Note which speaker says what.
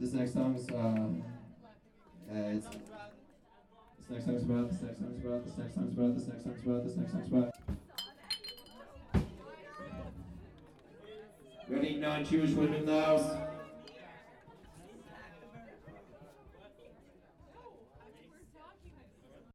Speaker 1: this next song's uh, um, uh it's, this next song's about, this next song's about, this next song's about, this next song's about, this next song's about. Ready, non-Jewish women in the house?